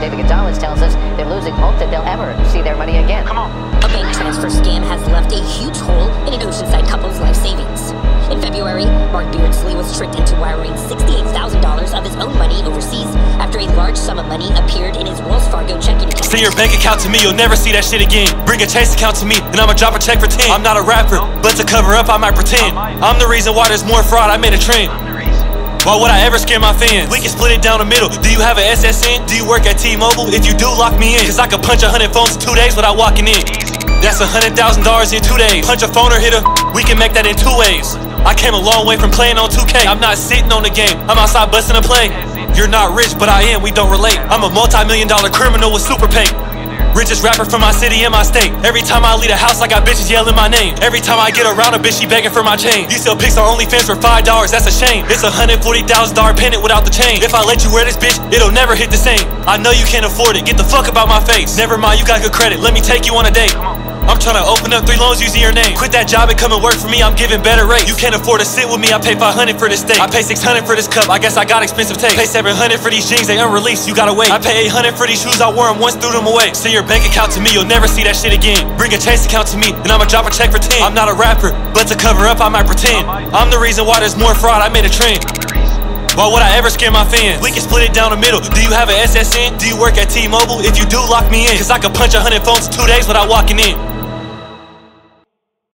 David Gonzalez tells us they're losing hope that they'll ever see their money again. Come on. A bank transfer scam has left a huge hole in an Oceanside couple's life savings. In February, Mark Beardsley was tricked into wiring $68,000 of his own money overseas after a large sum of money appeared in his Wells Fargo checking account. Send your bank account to me, you'll never see that shit again. Bring a Chase account to me, and I'ma drop a check for 10. I'm not a rapper, but to cover up, I might pretend. I'm the reason why there's more fraud, I made a trend. Why would I ever scare my fans? We can split it down the middle. Do you have an SSN? Do you work at T-Mobile? If you do, lock me in. Cause I could punch a hundred phones in two days without walking in. That's a hundred thousand dollars in two days. Punch a phone or hit a we can make that in two ways. I came a long way from playing on 2K. I'm not sitting on the game. I'm outside busting a play. You're not rich, but I am. We don't relate. I'm a multi-million dollar criminal with super pay. Richest rapper from my city and my state. Every time I leave a house, I got bitches yelling my name. Every time I get around a bitch, she begging for my chain. You sell pics on OnlyFans for five dollars, that's a shame. It's a hundred forty thousand dollar pendant without the chain. If I let you wear this bitch, it'll never hit the same. I know you can't afford it. Get the fuck about my face. Never mind, you got good credit. Let me take you on a date. I'm trying to open up three loans using your name. Quit that job and come and work for me. I'm giving better rates. You can't afford to sit with me. I pay 500 for this steak. I pay 600 for this cup. I guess I got expensive taste. Pay 700 for these jeans. They unreleased. You gotta wait. I pay 800 for these shoes. I wore them once, threw them away. Send your bank account to me. You'll never see that shit again. Bring a Chase account to me, and I'ma drop a check for 10. I'm not a rapper, but to cover up, I might pretend. I'm the reason why there's more fraud. I made a trend. Why would I ever scare my fans? We can split it down the middle. Do you have an SSN? Do you work at T-Mobile? If you do, lock me in. Cause I could punch a hundred phones in two days without walking in.